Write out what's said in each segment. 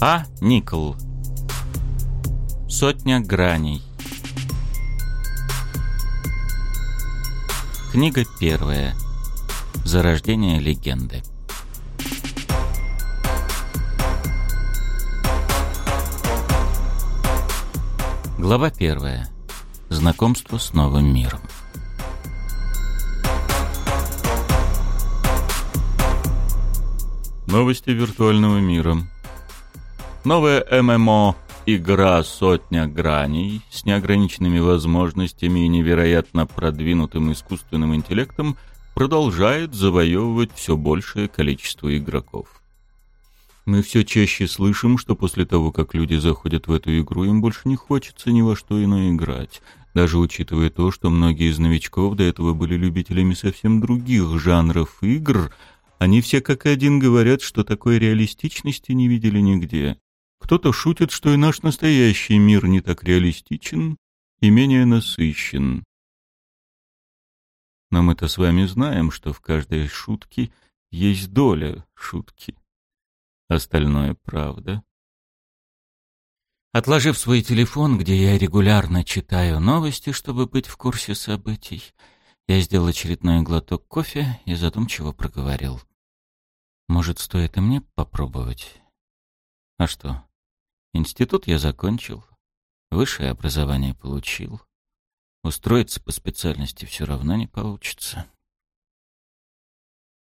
А. Никол. Сотня граней. Книга первая. Зарождение легенды. Глава первая. Знакомство с новым миром. Новости виртуального мира. Новая ММО игра «Сотня граней» с неограниченными возможностями и невероятно продвинутым искусственным интеллектом продолжает завоевывать все большее количество игроков. Мы все чаще слышим, что после того, как люди заходят в эту игру, им больше не хочется ни во что иное играть, даже учитывая то, что многие из новичков до этого были любителями совсем других жанров игр, они все как один говорят, что такой реалистичности не видели нигде. Кто-то шутит, что и наш настоящий мир не так реалистичен и менее насыщен. Но мы-то с вами знаем, что в каждой шутке есть доля шутки. Остальное правда. Отложив свой телефон, где я регулярно читаю новости, чтобы быть в курсе событий, я сделал очередной глоток кофе и задумчиво проговорил. Может, стоит и мне попробовать? А что? Институт я закончил, высшее образование получил. Устроиться по специальности все равно не получится.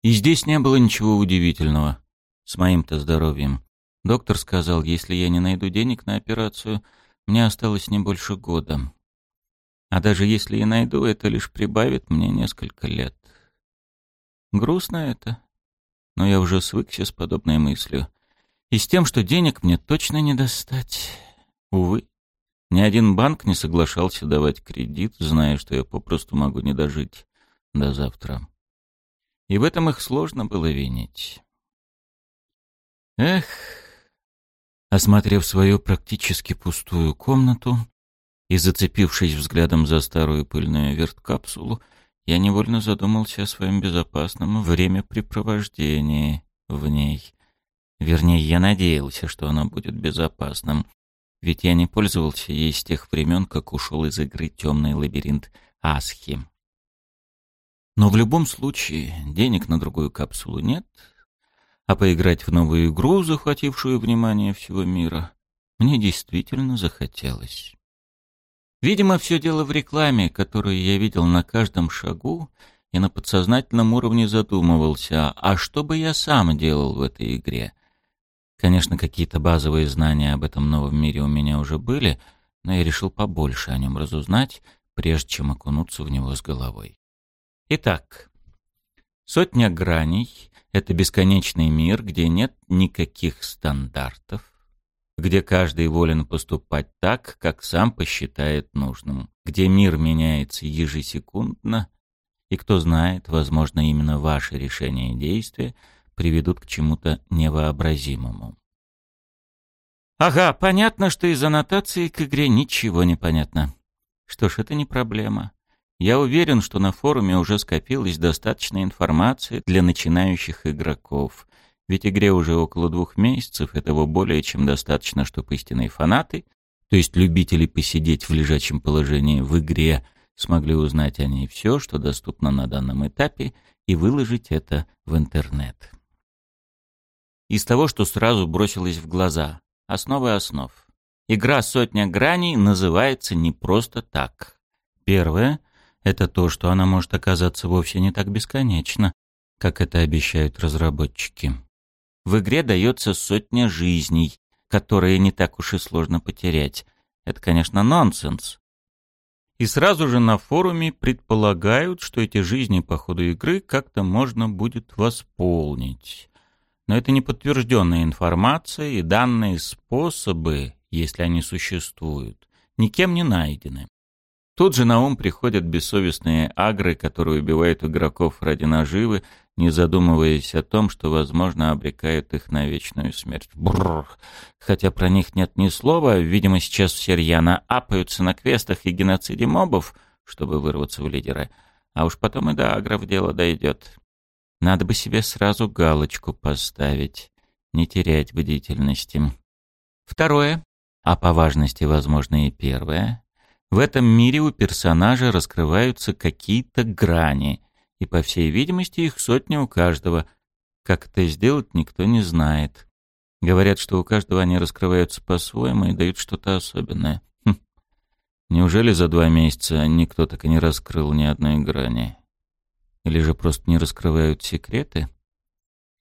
И здесь не было ничего удивительного с моим-то здоровьем. Доктор сказал, если я не найду денег на операцию, мне осталось не больше года. А даже если и найду, это лишь прибавит мне несколько лет. Грустно это, но я уже свыкся с подобной мыслью и с тем, что денег мне точно не достать. Увы, ни один банк не соглашался давать кредит, зная, что я попросту могу не дожить до завтра. И в этом их сложно было винить. Эх, осмотрев свою практически пустую комнату и зацепившись взглядом за старую пыльную верткапсулу, я невольно задумался о своем безопасном времяпрепровождении в ней. Вернее, я надеялся, что оно будет безопасным. Ведь я не пользовался ей с тех времен, как ушел из игры «Темный лабиринт» Асхи. Но в любом случае, денег на другую капсулу нет, а поиграть в новую игру, захватившую внимание всего мира, мне действительно захотелось. Видимо, все дело в рекламе, которую я видел на каждом шагу, и на подсознательном уровне задумывался, а что бы я сам делал в этой игре? Конечно, какие-то базовые знания об этом новом мире у меня уже были, но я решил побольше о нем разузнать, прежде чем окунуться в него с головой. Итак, сотня граней — это бесконечный мир, где нет никаких стандартов, где каждый волен поступать так, как сам посчитает нужным, где мир меняется ежесекундно, и кто знает, возможно, именно ваши решения и действия — приведут к чему-то невообразимому. Ага, понятно, что из аннотации к игре ничего не понятно. Что ж, это не проблема. Я уверен, что на форуме уже скопилось достаточно информации для начинающих игроков. Ведь игре уже около двух месяцев, этого более чем достаточно, чтобы истинные фанаты, то есть любители посидеть в лежачем положении в игре, смогли узнать о ней все, что доступно на данном этапе, и выложить это в интернет из того, что сразу бросилось в глаза. Основы основ. Игра «Сотня граней» называется не просто так. Первое — это то, что она может оказаться вовсе не так бесконечна, как это обещают разработчики. В игре дается сотня жизней, которые не так уж и сложно потерять. Это, конечно, нонсенс. И сразу же на форуме предполагают, что эти жизни по ходу игры как-то можно будет восполнить. Но это не подтвержденная информация, и данные способы, если они существуют, никем не найдены. Тут же на ум приходят бессовестные агры, которые убивают игроков ради наживы, не задумываясь о том, что, возможно, обрекают их на вечную смерть. Бррр. Хотя про них нет ни слова, видимо, сейчас все рьяно апаются на квестах и геноциде мобов, чтобы вырваться в лидеры. А уж потом и до агров дело дойдет. Надо бы себе сразу галочку поставить, не терять бдительности. Второе, а по важности, возможно, и первое. В этом мире у персонажа раскрываются какие-то грани, и, по всей видимости, их сотни у каждого. Как это сделать, никто не знает. Говорят, что у каждого они раскрываются по-своему и дают что-то особенное. Хм. Неужели за два месяца никто так и не раскрыл ни одной грани? Или же просто не раскрывают секреты?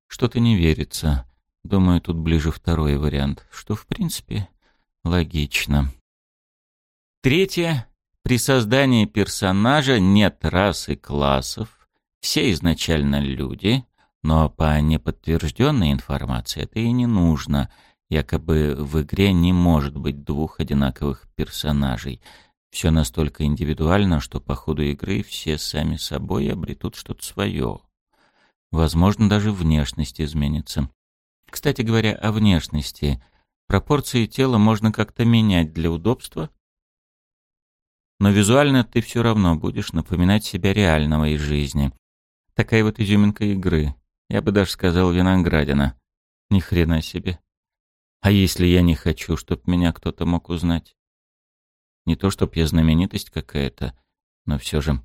Что-то не верится. Думаю, тут ближе второй вариант, что, в принципе, логично. Третье. При создании персонажа нет рас и классов. Все изначально люди, но по неподтвержденной информации это и не нужно. Якобы в игре не может быть двух одинаковых персонажей. Все настолько индивидуально, что по ходу игры все сами собой обретут что-то свое. Возможно, даже внешность изменится. Кстати говоря, о внешности. Пропорции тела можно как-то менять для удобства, но визуально ты все равно будешь напоминать себя реального из жизни. Такая вот изюминка игры. Я бы даже сказал виноградина. Ни хрена себе. А если я не хочу, чтоб меня кто-то мог узнать? Не то, чтоб я знаменитость какая-то, но все же.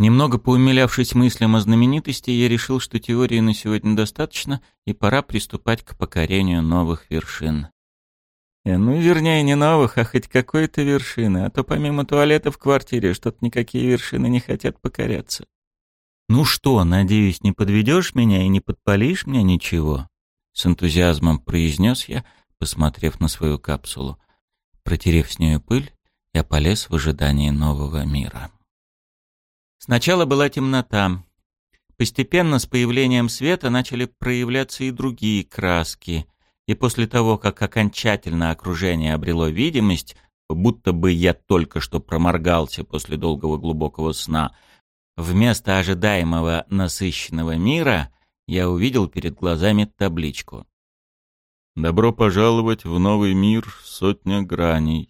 Немного поумилявшись мыслям о знаменитости, я решил, что теории на сегодня достаточно, и пора приступать к покорению новых вершин. Э, ну, вернее, не новых, а хоть какой-то вершины, а то помимо туалета в квартире что-то никакие вершины не хотят покоряться. «Ну что, надеюсь, не подведешь меня и не подпалишь мне ничего?» С энтузиазмом произнес я, посмотрев на свою капсулу. Протерев с нее пыль, я полез в ожидании нового мира. Сначала была темнота. Постепенно с появлением света начали проявляться и другие краски. И после того, как окончательно окружение обрело видимость, будто бы я только что проморгался после долгого глубокого сна, вместо ожидаемого насыщенного мира я увидел перед глазами табличку. «Добро пожаловать в новый мир сотня граней».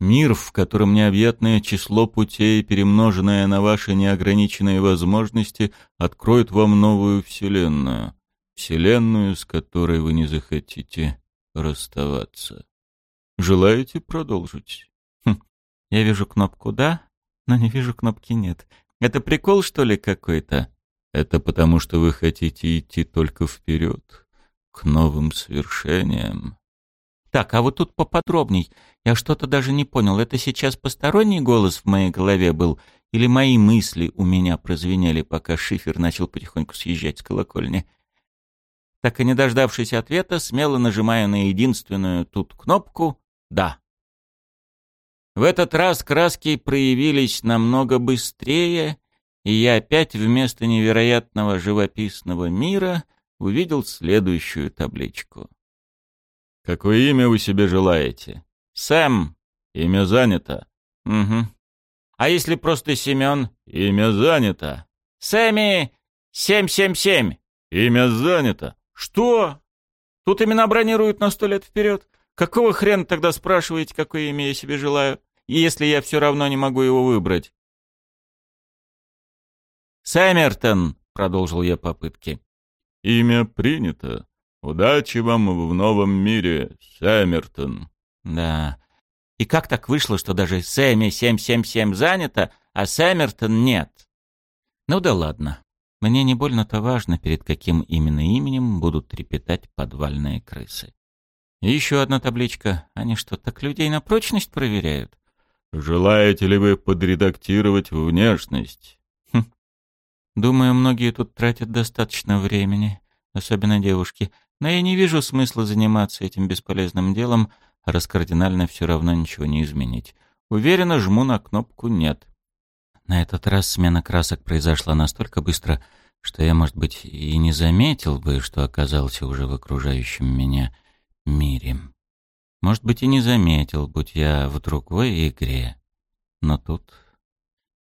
Мир, в котором необъятное число путей, перемноженное на ваши неограниченные возможности, откроет вам новую вселенную. Вселенную, с которой вы не захотите расставаться. Желаете продолжить? Хм, я вижу кнопку «да», но не вижу кнопки «нет». Это прикол, что ли, какой-то? Это потому, что вы хотите идти только вперед, к новым свершениям. Так, а вот тут поподробней. Я что-то даже не понял. Это сейчас посторонний голос в моей голове был? Или мои мысли у меня прозвенели, пока шифер начал потихоньку съезжать с колокольни? Так и не дождавшись ответа, смело нажимаю на единственную тут кнопку «Да». В этот раз краски проявились намного быстрее, и я опять вместо невероятного живописного мира увидел следующую табличку. Какое имя вы себе желаете? Сэм. Имя занято. Угу. А если просто Семен? Имя занято. Сэмми 777. Имя занято. Что? Тут имена бронируют на сто лет вперед. Какого хрена тогда спрашиваете, какое имя я себе желаю, если я все равно не могу его выбрать? Сэммертон, продолжил я попытки. Имя принято. Удачи вам в новом мире, Сэммертон. Да. И как так вышло, что даже Сэмми 777 занято, а Сэммертон нет? Ну да ладно. Мне не больно-то важно, перед каким именно именем будут трепетать подвальные крысы. И еще одна табличка. Они что, так людей на прочность проверяют? Желаете ли вы подредактировать внешность? Хм. Думаю, многие тут тратят достаточно времени, особенно девушки. Но я не вижу смысла заниматься этим бесполезным делом, раз кардинально все равно ничего не изменить. Уверенно жму на кнопку «Нет». На этот раз смена красок произошла настолько быстро, что я, может быть, и не заметил бы, что оказался уже в окружающем меня мире. Может быть, и не заметил, будь я в другой игре. Но тут...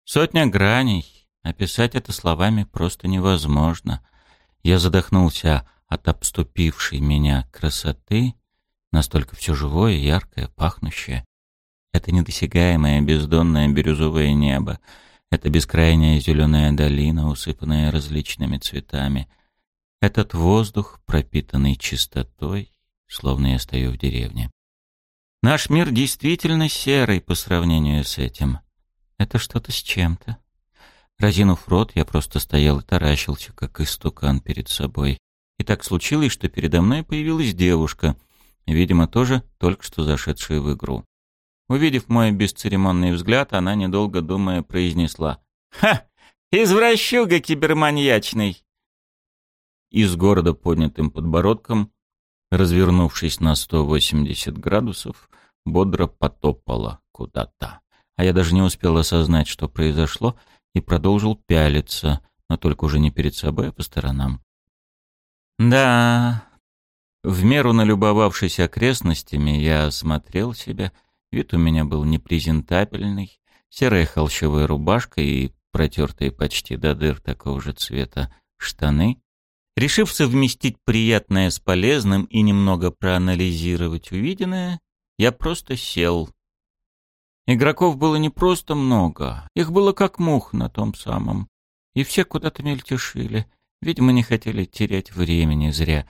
Сотня граней. Описать это словами просто невозможно. Я задохнулся от обступившей меня красоты, настолько все живое, яркое, пахнущее. Это недосягаемое бездонное бирюзовое небо. Это бескрайняя зеленая долина, усыпанная различными цветами. Этот воздух, пропитанный чистотой, словно я стою в деревне. Наш мир действительно серый по сравнению с этим. Это что-то с чем-то. Разинув рот, я просто стоял и таращился, как истукан перед собой. И так случилось, что передо мной появилась девушка, видимо, тоже только что зашедшая в игру. Увидев мой бесцеремонный взгляд, она, недолго думая, произнесла «Ха! Извращуга киберманьячный!» И с города поднятым подбородком, развернувшись на 180 градусов, бодро потопала куда-то. А я даже не успел осознать, что произошло, и продолжил пялиться, но только уже не перед собой, а по сторонам. Да, в меру налюбовавшись окрестностями, я осмотрел себя. Вид у меня был непрезентабельный. Серая холщовая рубашка и протертые почти до дыр такого же цвета штаны. Решив совместить приятное с полезным и немного проанализировать увиденное, я просто сел, Игроков было не просто много, их было как мух на том самом. И все куда-то мельтешили. Видимо, не хотели терять времени зря.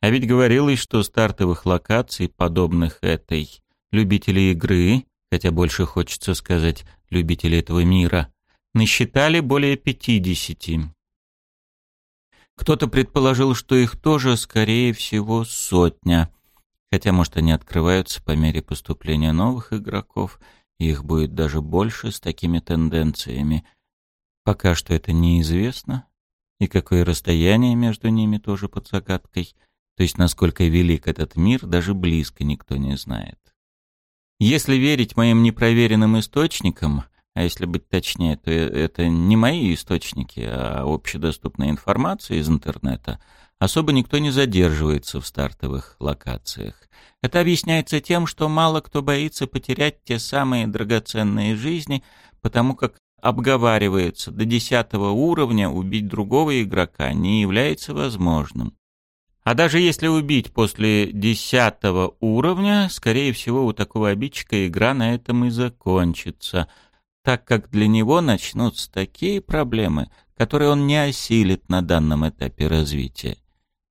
А ведь говорилось, что стартовых локаций, подобных этой, любители игры, хотя больше хочется сказать любители этого мира, насчитали более пятидесяти. Кто-то предположил, что их тоже, скорее всего, сотня. Хотя, может, они открываются по мере поступления новых игроков, и их будет даже больше с такими тенденциями. Пока что это неизвестно, и какое расстояние между ними тоже под загадкой. То есть, насколько велик этот мир, даже близко никто не знает. Если верить моим непроверенным источникам, а если быть точнее, то это не мои источники, а общедоступная информация из интернета — особо никто не задерживается в стартовых локациях. Это объясняется тем, что мало кто боится потерять те самые драгоценные жизни, потому как обговаривается, до десятого уровня убить другого игрока не является возможным. А даже если убить после десятого уровня, скорее всего, у такого обидчика игра на этом и закончится, так как для него начнутся такие проблемы, которые он не осилит на данном этапе развития.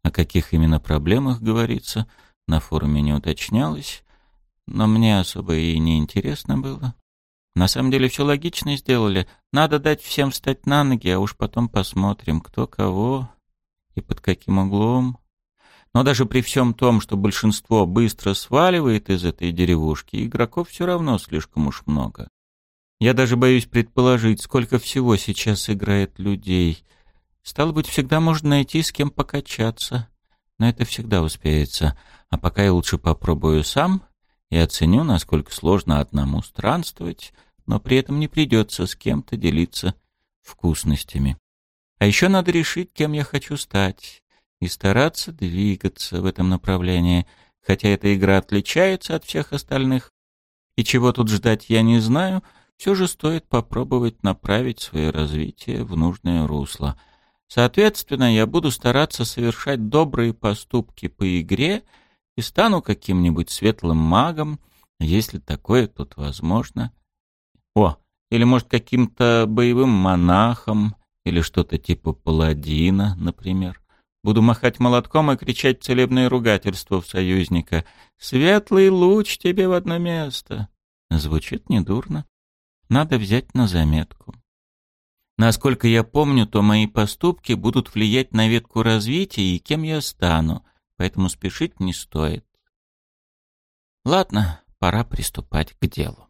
О каких именно проблемах говорится, на форуме не уточнялось, но мне особо и не интересно было. На самом деле все логично сделали. Надо дать всем встать на ноги, а уж потом посмотрим, кто кого и под каким углом. Но даже при всем том, что большинство быстро сваливает из этой деревушки, игроков все равно слишком уж много. Я даже боюсь предположить, сколько всего сейчас играет людей — Стало быть, всегда можно найти с кем покачаться. Но это всегда успеется. А пока я лучше попробую сам и оценю, насколько сложно одному странствовать, но при этом не придется с кем-то делиться вкусностями. А еще надо решить, кем я хочу стать, и стараться двигаться в этом направлении, хотя эта игра отличается от всех остальных. И чего тут ждать я не знаю, все же стоит попробовать направить свое развитие в нужное русло — Соответственно, я буду стараться совершать добрые поступки по игре и стану каким-нибудь светлым магом, если такое тут возможно. О, или, может, каким-то боевым монахом, или что-то типа паладина, например. Буду махать молотком и кричать целебные ругательства в союзника. «Светлый луч тебе в одно место!» Звучит недурно. Надо взять на заметку. Насколько я помню, то мои поступки будут влиять на ветку развития и кем я стану, поэтому спешить не стоит. Ладно, пора приступать к делу.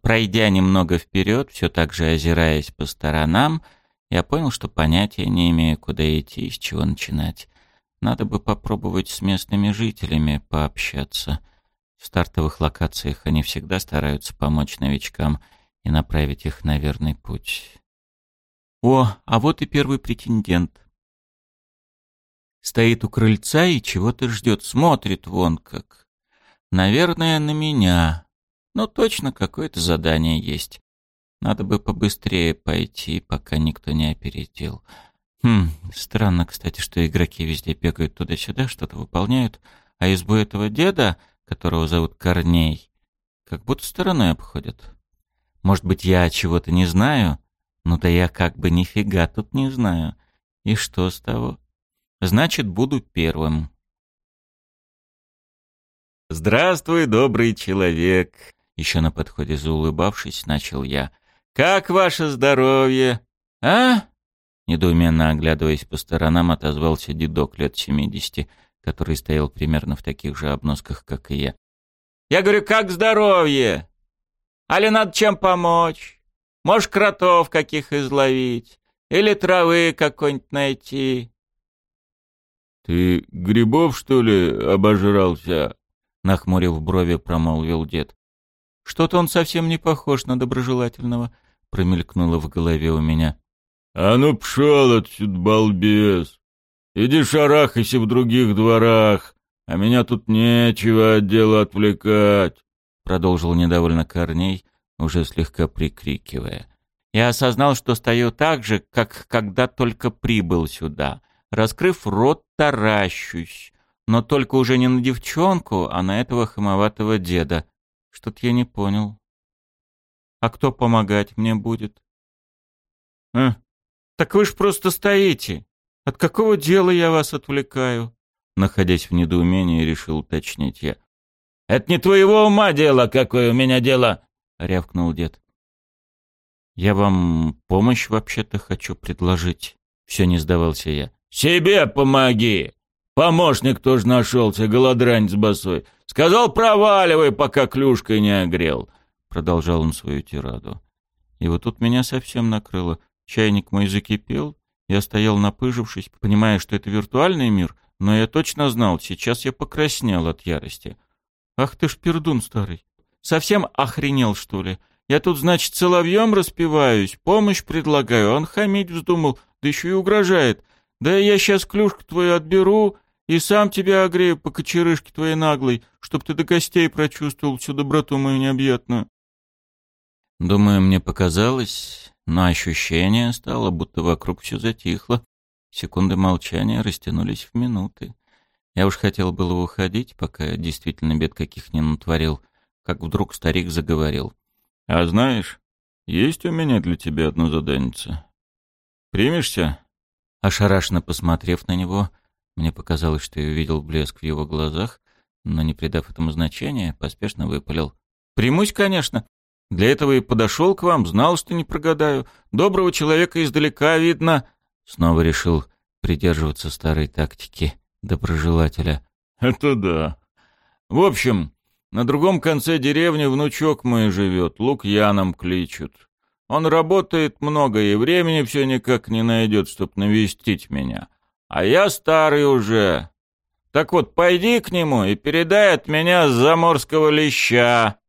Пройдя немного вперед, все так же озираясь по сторонам, я понял, что понятия не имею, куда идти и с чего начинать. Надо бы попробовать с местными жителями пообщаться. В стартовых локациях они всегда стараются помочь новичкам и направить их на верный путь. О, а вот и первый претендент. Стоит у крыльца и чего-то ждет, смотрит вон как. Наверное, на меня. Но точно какое-то задание есть. Надо бы побыстрее пойти, пока никто не опередил. Хм, странно, кстати, что игроки везде бегают туда-сюда, что-то выполняют, а избу этого деда, которого зовут Корней, как будто стороной обходят. Может быть, я чего-то не знаю? Ну да я как бы нифига тут не знаю. И что с того? Значит, буду первым. «Здравствуй, добрый человек!» Еще на подходе заулыбавшись, начал я. «Как ваше здоровье? А?» Недоуменно оглядываясь по сторонам, отозвался дедок лет семидесяти, который стоял примерно в таких же обносках, как и я. «Я говорю, как здоровье? Али надо чем помочь? Можешь кротов каких изловить? Или травы какой-нибудь найти?» «Ты грибов, что ли, обожрался?» Нахмурив брови, промолвил дед. «Что-то он совсем не похож на доброжелательного», — промелькнуло в голове у меня. «А ну пшел отсюда, балбес! Иди шарахайся в других дворах, а меня тут нечего от дела отвлекать!» Продолжил недовольно Корней, уже слегка прикрикивая. Я осознал, что стою так же, как когда только прибыл сюда. Раскрыв рот, таращусь. Но только уже не на девчонку, а на этого хамоватого деда. Что-то я не понял. А кто помогать мне будет? А, так вы ж просто стоите. От какого дела я вас отвлекаю? Находясь в недоумении, решил уточнить я. «Это не твоего ума дело, какое у меня дело!» — рявкнул дед. «Я вам помощь вообще-то хочу предложить», — все не сдавался я. «Себе помоги! Помощник тоже нашелся, голодранец босой. Сказал, проваливай, пока клюшкой не огрел!» Продолжал он свою тираду. И вот тут меня совсем накрыло. Чайник мой закипел, я стоял напыжившись, понимая, что это виртуальный мир, но я точно знал, сейчас я покраснел от ярости. «Ах ты ж пердун старый! Совсем охренел, что ли? Я тут, значит, соловьем распеваюсь, помощь предлагаю, он хамить вздумал, да еще и угрожает. Да я сейчас клюшку твою отберу и сам тебя огрею по кочерышке твоей наглой, чтоб ты до гостей прочувствовал всю доброту мою необъятную». Думаю, мне показалось, но ощущение стало, будто вокруг все затихло. Секунды молчания растянулись в минуты. Я уж хотел было уходить, пока действительно бед каких не натворил, как вдруг старик заговорил. «А знаешь, есть у меня для тебя одно заданица. Примешься?» Ошарашенно посмотрев на него, мне показалось, что я увидел блеск в его глазах, но, не придав этому значения, поспешно выпалил. «Примусь, конечно. Для этого и подошел к вам, знал, что не прогадаю. Доброго человека издалека видно...» Снова решил придерживаться старой тактики доброжелателя. «Это да. В общем, на другом конце деревни внучок мой живет, Лукьяном кличут. Он работает много и времени все никак не найдет, чтоб навестить меня. А я старый уже. Так вот, пойди к нему и передай от меня заморского леща.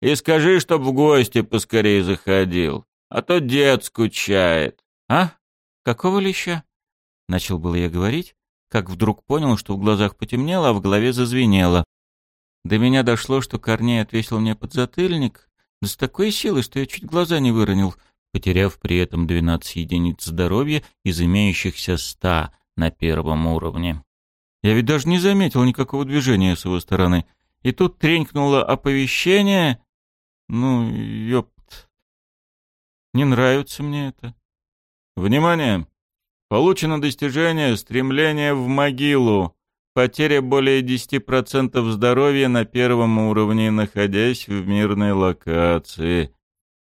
И скажи, чтоб в гости поскорее заходил, а то дед скучает. А? Какого леща? Начал было я говорить, как вдруг понял, что в глазах потемнело, а в голове зазвенело. До меня дошло, что Корней отвесил мне подзатыльник, да с такой силой, что я чуть глаза не выронил, потеряв при этом 12 единиц здоровья из имеющихся 100 на первом уровне. Я ведь даже не заметил никакого движения с его стороны. И тут тренькнуло оповещение. Ну, ёпт. Не нравится мне это. Внимание! Получено достижение стремления в могилу. Потеря более 10% здоровья на первом уровне, находясь в мирной локации.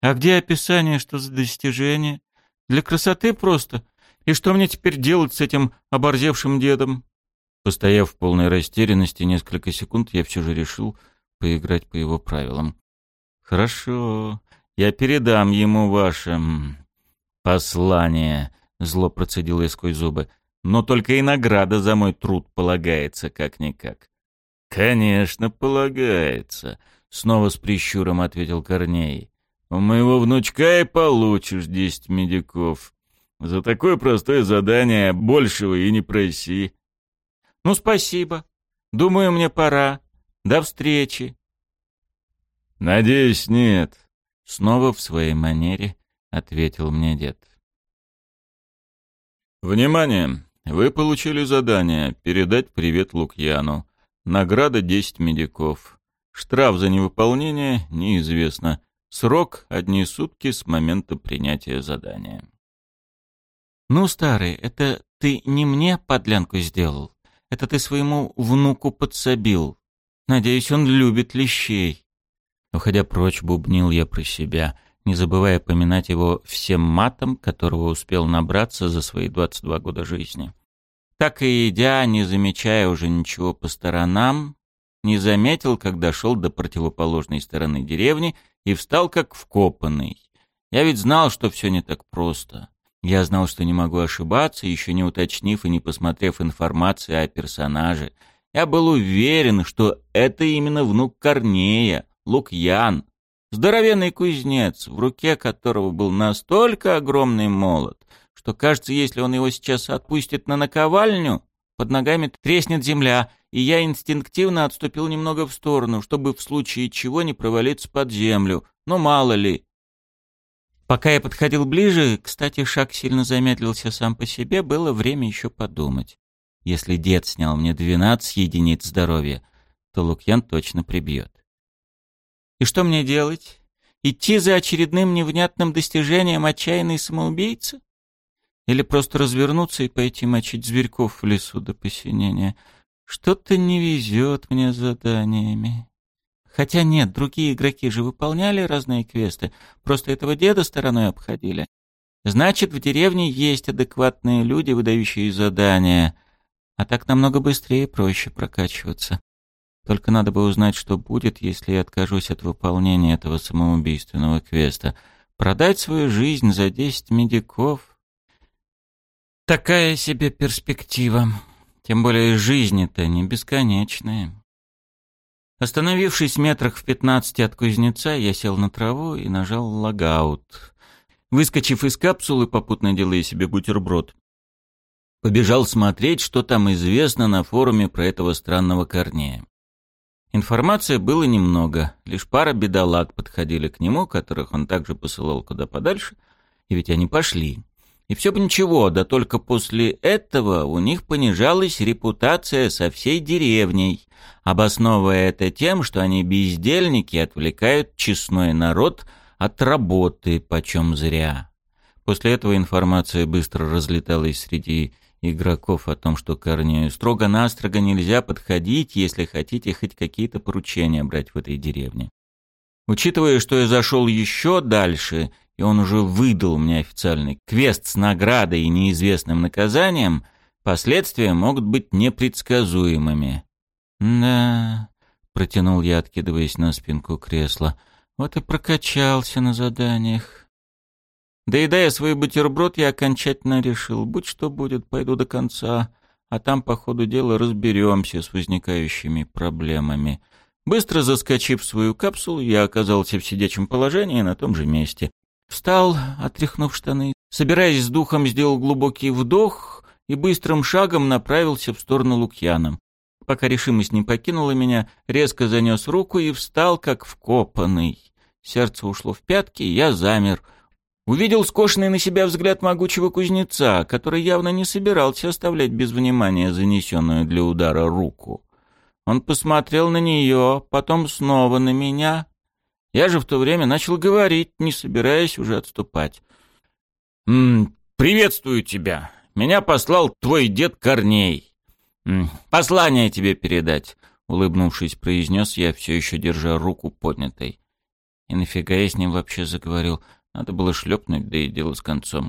А где описание, что за достижение? Для красоты просто. И что мне теперь делать с этим оборзевшим дедом? Постояв в полной растерянности несколько секунд, я все же решил поиграть по его правилам. Хорошо, я передам ему ваше послание, Зло процедил я сквозь зубы. Но только и награда за мой труд полагается, как-никак. Конечно, полагается, снова с прищуром ответил Корней. У моего внучка и получишь десять медиков. За такое простое задание большего и не проси. Ну, спасибо. Думаю, мне пора. До встречи. Надеюсь, нет. Снова в своей манере ответил мне дед. Внимание! Вы получили задание передать привет Лукьяну. Награда 10 медиков. Штраф за невыполнение неизвестно. Срок — одни сутки с момента принятия задания. «Ну, старый, это ты не мне подлянку сделал. Это ты своему внуку подсобил. Надеюсь, он любит лещей». Уходя прочь, бубнил я про себя, не забывая поминать его всем матом, которого успел набраться за свои 22 года жизни. Так и идя, не замечая уже ничего по сторонам, не заметил, когда шел до противоположной стороны деревни и встал как вкопанный. Я ведь знал, что все не так просто. Я знал, что не могу ошибаться, еще не уточнив и не посмотрев информации о персонаже. Я был уверен, что это именно внук Корнея, Лукьян, здоровенный кузнец, в руке которого был настолько огромный молот, что кажется, если он его сейчас отпустит на наковальню, под ногами треснет земля, и я инстинктивно отступил немного в сторону, чтобы в случае чего не провалиться под землю. Но мало ли. Пока я подходил ближе, кстати, шаг сильно замедлился сам по себе, было время еще подумать. Если дед снял мне 12 единиц здоровья, то Лукьян точно прибьет. И что мне делать? Идти за очередным невнятным достижением отчаянной самоубийцы? Или просто развернуться и пойти мочить зверьков в лесу до посинения? Что-то не везет мне с заданиями. Хотя нет, другие игроки же выполняли разные квесты, просто этого деда стороной обходили. Значит, в деревне есть адекватные люди, выдающие задания. А так намного быстрее и проще прокачиваться. Только надо бы узнать, что будет, если я откажусь от выполнения этого самоубийственного квеста. Продать свою жизнь за десять медиков Такая себе перспектива. Тем более жизни-то не бесконечная. Остановившись метрах в пятнадцати от кузнеца, я сел на траву и нажал логаут. Выскочив из капсулы, попутно делая себе бутерброд, побежал смотреть, что там известно на форуме про этого странного Корнея. Информации было немного, лишь пара бедолаг подходили к нему, которых он также посылал куда подальше, и ведь они пошли. И все бы ничего, да только после этого у них понижалась репутация со всей деревней, обосновывая это тем, что они бездельники отвлекают честной народ от работы почем зря. После этого информация быстро разлеталась среди игроков о том, что Корнею строго-настрого нельзя подходить, если хотите хоть какие-то поручения брать в этой деревне. Учитывая, что я зашел еще дальше и он уже выдал мне официальный квест с наградой и неизвестным наказанием, последствия могут быть непредсказуемыми. «Да», — протянул я, откидываясь на спинку кресла, — «вот и прокачался на заданиях». Доедая свой бутерброд, я окончательно решил, будь что будет, пойду до конца, а там по ходу дела разберемся с возникающими проблемами. Быстро заскочив в свою капсулу, я оказался в сидячем положении на том же месте. Встал, отряхнув штаны, собираясь с духом, сделал глубокий вдох и быстрым шагом направился в сторону Лукьяна. Пока решимость не покинула меня, резко занес руку и встал, как вкопанный. Сердце ушло в пятки, я замер. Увидел скошенный на себя взгляд могучего кузнеца, который явно не собирался оставлять без внимания занесенную для удара руку. Он посмотрел на нее, потом снова на меня, я же в то время начал говорить, не собираясь уже отступать. «М «Приветствую тебя. Меня послал твой дед Корней. -м, послание тебе передать», — улыбнувшись, произнес я, все еще держа руку поднятой. И нафига я с ним вообще заговорил? Надо было шлепнуть, да и дело с концом.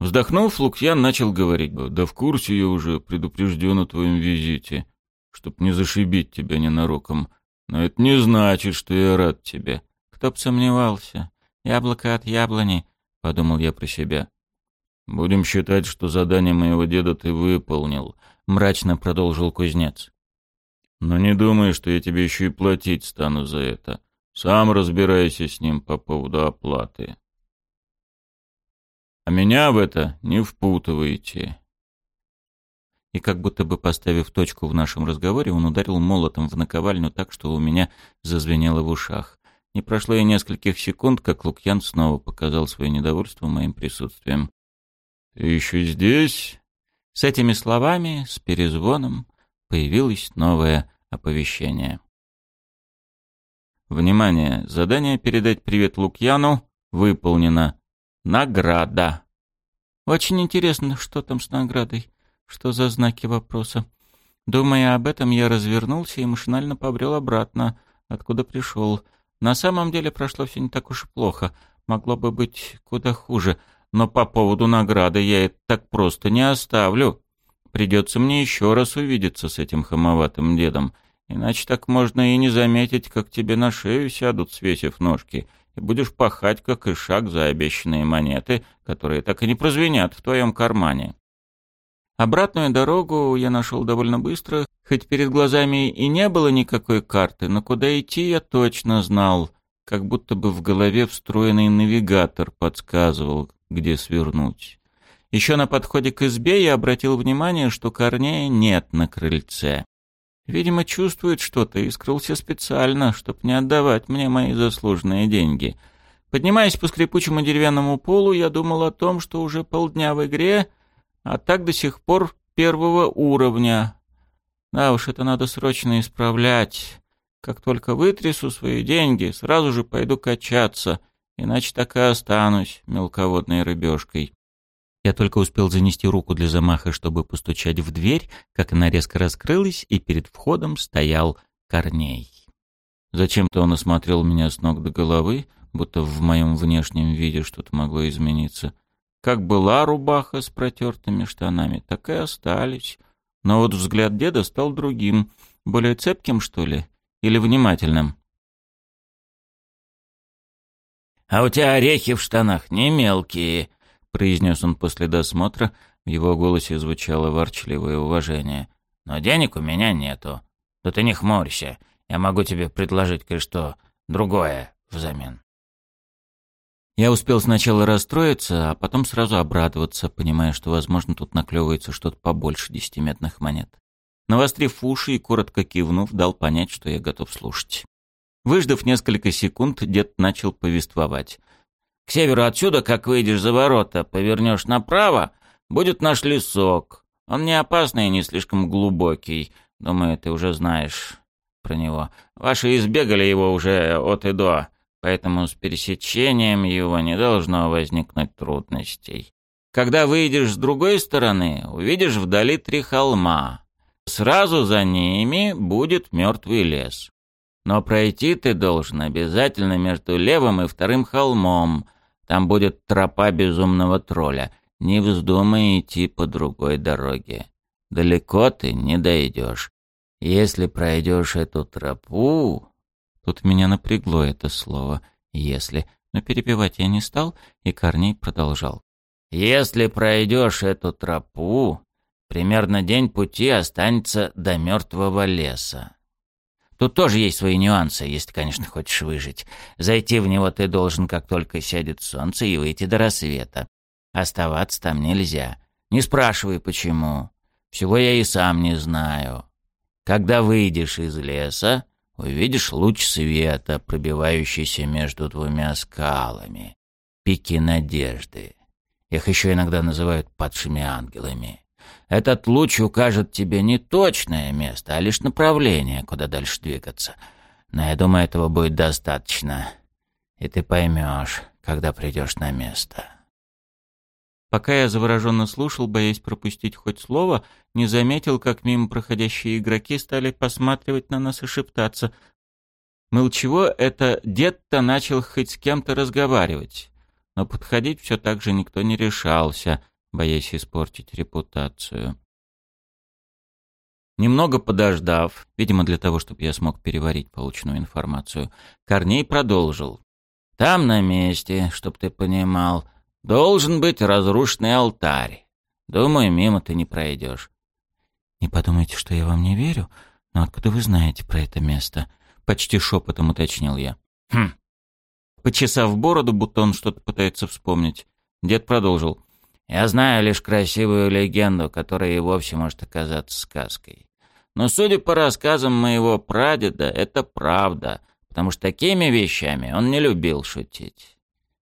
Вздохнув, Лукьян начал говорить. «Да в курсе я уже предупрежден о твоем визите, чтоб не зашибить тебя ненароком. Но это не значит, что я рад тебе. Кто б сомневался. Яблоко от яблони, — подумал я про себя. «Будем считать, что задание моего деда ты выполнил», — мрачно продолжил кузнец. «Но не думай, что я тебе еще и платить стану за это. Сам разбирайся с ним по поводу оплаты. А меня в это не впутывайте и как будто бы поставив точку в нашем разговоре, он ударил молотом в наковальню так, что у меня зазвенело в ушах. Не прошло и нескольких секунд, как Лукьян снова показал свое недовольство моим присутствием. «Ты еще здесь?» С этими словами, с перезвоном, появилось новое оповещение. Внимание! Задание передать привет Лукьяну выполнено. Награда. Очень интересно, что там с наградой. Что за знаки вопроса? Думая об этом, я развернулся и машинально побрел обратно, откуда пришел. На самом деле прошло все не так уж и плохо. Могло бы быть куда хуже. Но по поводу награды я это так просто не оставлю. Придется мне еще раз увидеться с этим хамоватым дедом. Иначе так можно и не заметить, как тебе на шею сядут, свесив ножки, и будешь пахать, как и шаг за обещанные монеты, которые так и не прозвенят в твоем кармане. Обратную дорогу я нашел довольно быстро, хоть перед глазами и не было никакой карты, но куда идти я точно знал, как будто бы в голове встроенный навигатор подсказывал, где свернуть. Еще на подходе к избе я обратил внимание, что Корнея нет на крыльце. Видимо, чувствует что-то и скрылся специально, чтобы не отдавать мне мои заслуженные деньги. Поднимаясь по скрипучему деревянному полу, я думал о том, что уже полдня в игре — а так до сих пор первого уровня. Да уж, это надо срочно исправлять. Как только вытрясу свои деньги, сразу же пойду качаться, иначе так и останусь мелководной рыбешкой. Я только успел занести руку для замаха, чтобы постучать в дверь, как она резко раскрылась, и перед входом стоял Корней. Зачем-то он осмотрел меня с ног до головы, будто в моем внешнем виде что-то могло измениться. Как была рубаха с протертыми штанами, так и остались. Но вот взгляд деда стал другим, более цепким, что ли, или внимательным. «А у тебя орехи в штанах не мелкие», — произнес он после досмотра. В его голосе звучало ворчливое уважение. «Но денег у меня нету. Да ты не хмурься. Я могу тебе предложить кое-что другое взамен». Я успел сначала расстроиться, а потом сразу обрадоваться, понимая, что, возможно, тут наклевывается что-то побольше десятиметных монет. Навострив уши и коротко кивнув, дал понять, что я готов слушать. Выждав несколько секунд, дед начал повествовать. «К северу отсюда, как выйдешь за ворота, повернешь направо, будет наш лесок. Он не опасный и не слишком глубокий. Думаю, ты уже знаешь про него. Ваши избегали его уже от и до поэтому с пересечением его не должно возникнуть трудностей. Когда выйдешь с другой стороны, увидишь вдали три холма. Сразу за ними будет мертвый лес. Но пройти ты должен обязательно между левым и вторым холмом. Там будет тропа безумного тролля. Не вздумай идти по другой дороге. Далеко ты не дойдешь. Если пройдешь эту тропу, Тут меня напрягло это слово «если», но перебивать я не стал, и Корней продолжал. «Если пройдешь эту тропу, примерно день пути останется до мертвого леса. Тут тоже есть свои нюансы, если, конечно, хочешь выжить. Зайти в него ты должен, как только сядет солнце, и выйти до рассвета. Оставаться там нельзя. Не спрашивай, почему. Всего я и сам не знаю. Когда выйдешь из леса, увидишь луч света, пробивающийся между двумя скалами. Пики надежды. Их еще иногда называют падшими ангелами. Этот луч укажет тебе не точное место, а лишь направление, куда дальше двигаться. Но я думаю, этого будет достаточно. И ты поймешь, когда придешь на место. Пока я завороженно слушал, боясь пропустить хоть слово, не заметил, как мимо проходящие игроки стали посматривать на нас и шептаться. Мыл чего это дед-то начал хоть с кем-то разговаривать. Но подходить все так же никто не решался, боясь испортить репутацию. Немного подождав, видимо, для того, чтобы я смог переварить полученную информацию, Корней продолжил. «Там на месте, чтоб ты понимал, Должен быть разрушенный алтарь. Думаю, мимо ты не пройдешь. Не подумайте, что я вам не верю, но откуда вы знаете про это место? Почти шепотом уточнил я. Хм. Почесав бороду, будто он что-то пытается вспомнить, дед продолжил. Я знаю лишь красивую легенду, которая и вовсе может оказаться сказкой. Но судя по рассказам моего прадеда, это правда, потому что такими вещами он не любил шутить.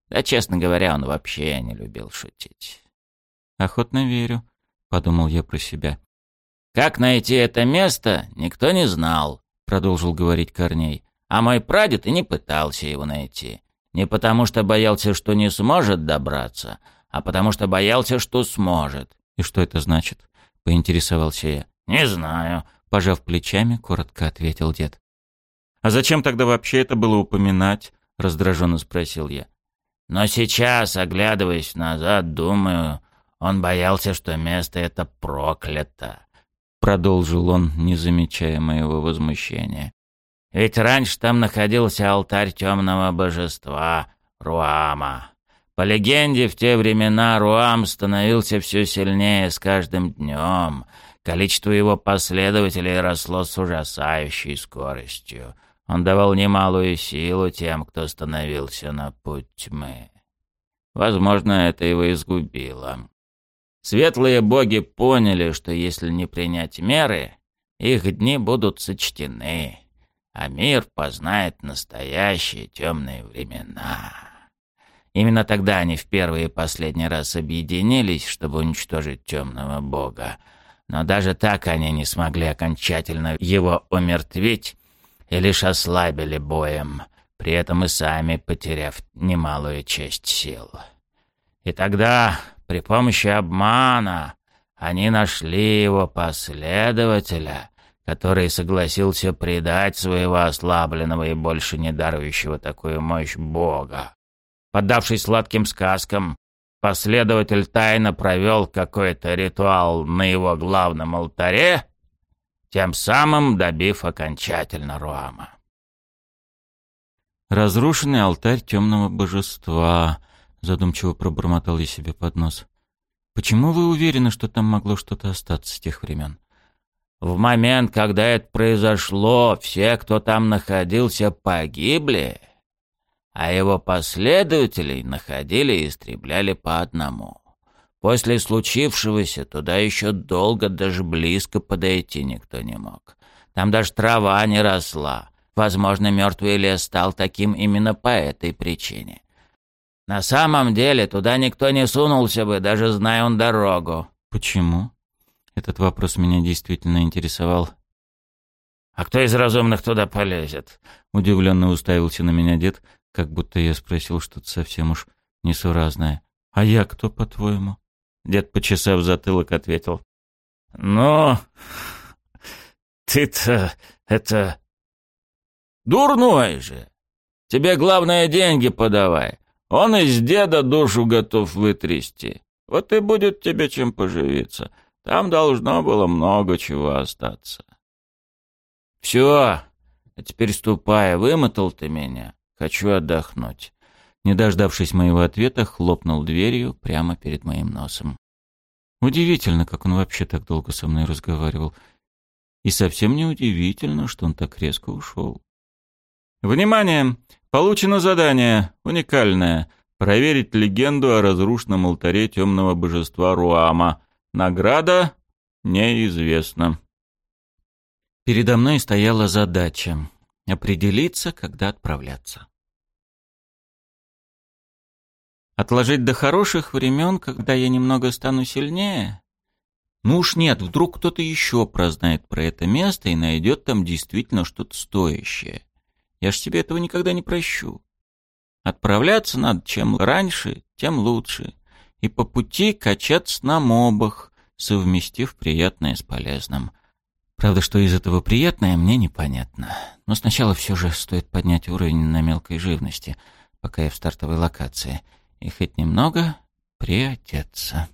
Да, честно говоря, он вообще не любил шутить. «Охотно верю», — подумал я про себя. «Как найти это место, никто не знал», — продолжил говорить Корней. А мой прадед и не пытался его найти. Не потому что боялся, что не сможет добраться, а потому что боялся, что сможет. «И что это значит?» — поинтересовался я. «Не знаю», — пожав плечами, коротко ответил дед. «А зачем тогда вообще это было упоминать?» — раздраженно спросил я. «Но сейчас, оглядываясь назад, думаю, он боялся, что место это проклято», — продолжил он, не замечая моего возмущения. «Ведь раньше там находился алтарь темного божества Руама. По легенде, в те времена Руам становился все сильнее с каждым днем. Количество его последователей росло с ужасающей скоростью. Он давал немалую силу тем, кто становился на путь тьмы. Возможно, это его изгубило. Светлые боги поняли, что если не принять меры, их дни будут сочтены, а мир познает настоящие темные времена. Именно тогда они в первый и последний раз объединились, чтобы уничтожить темного бога. Но даже так они не смогли окончательно его умертвить и лишь ослабили боем, при этом и сами потеряв немалую часть сил. И тогда, при помощи обмана, они нашли его последователя, который согласился предать своего ослабленного и больше не дарующего такую мощь Бога. Поддавшись сладким сказкам, последователь тайно провел какой-то ритуал на его главном алтаре тем самым добив окончательно Руама. «Разрушенный алтарь темного божества», — задумчиво пробормотал я себе под нос. «Почему вы уверены, что там могло что-то остаться с тех времен?» «В момент, когда это произошло, все, кто там находился, погибли, а его последователей находили и истребляли по одному». После случившегося туда еще долго даже близко подойти никто не мог. Там даже трава не росла. Возможно, мертвый лес стал таким именно по этой причине. На самом деле туда никто не сунулся бы, даже зная он дорогу. Почему? Этот вопрос меня действительно интересовал. «А кто из разумных туда полезет?» Удивленно уставился на меня дед, как будто я спросил что-то совсем уж несуразное. «А я кто, по-твоему?» Дед, почесав затылок, ответил. «Ну, ты-то это... Дурной же! Тебе главное деньги подавай. Он из деда душу готов вытрясти. Вот и будет тебе чем поживиться. Там должно было много чего остаться. Все, а теперь ступай, вымотал ты меня. Хочу отдохнуть не дождавшись моего ответа, хлопнул дверью прямо перед моим носом. Удивительно, как он вообще так долго со мной разговаривал. И совсем не удивительно, что он так резко ушел. «Внимание! Получено задание, уникальное. Проверить легенду о разрушенном алтаре темного божества Руама. Награда неизвестна». Передо мной стояла задача — определиться, когда отправляться. Отложить до хороших времен, когда я немного стану сильнее? Ну уж нет, вдруг кто-то еще прознает про это место и найдет там действительно что-то стоящее. Я ж себе этого никогда не прощу. Отправляться надо чем раньше, тем лучше. И по пути качаться на мобах, совместив приятное с полезным. Правда, что из этого приятное, мне непонятно. Но сначала все же стоит поднять уровень на мелкой живности, пока я в стартовой локации — и хоть немного приодеться.